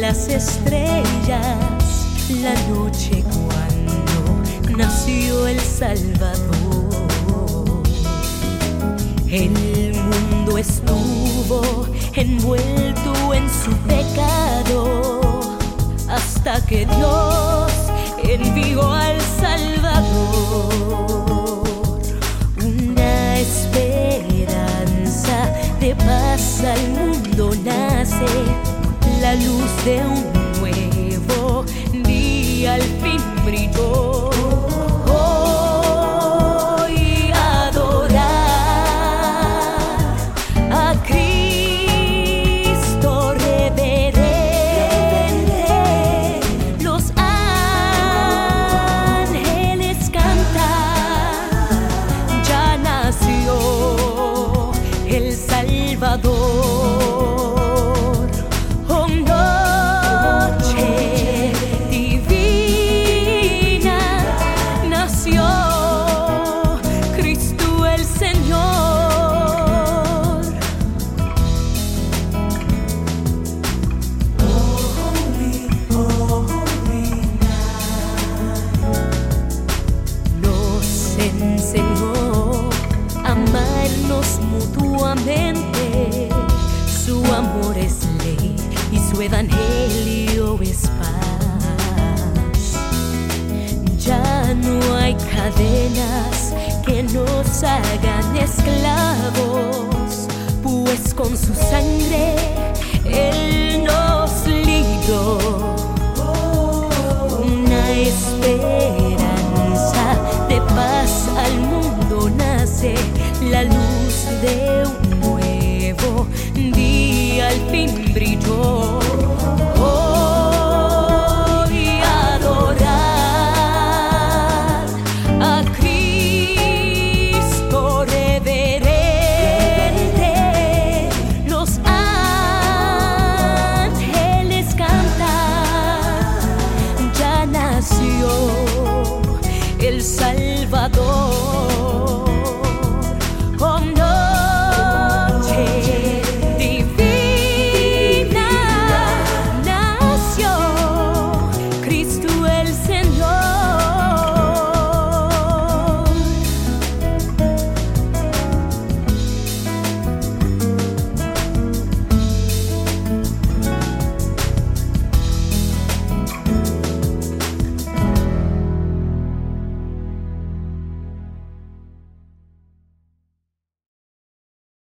las estrellas la noche cuando nació el Salvador. El mundo estuvo envuelto en su pecado hasta que Dios envió al Salvador. Una esperanza de paz al mundo nace, la luz de un enseñó a amarnos mutuamente. Su amor es ley y su evangelio es paz. Ya no hay cadenas que nos hagan esclavos, pues con su sangre Él nos libró una esperanza la luz de un nuevo día al fin brilló. Adorar a Cristo reverente, los ángeles cantan, ya nació el Salvador.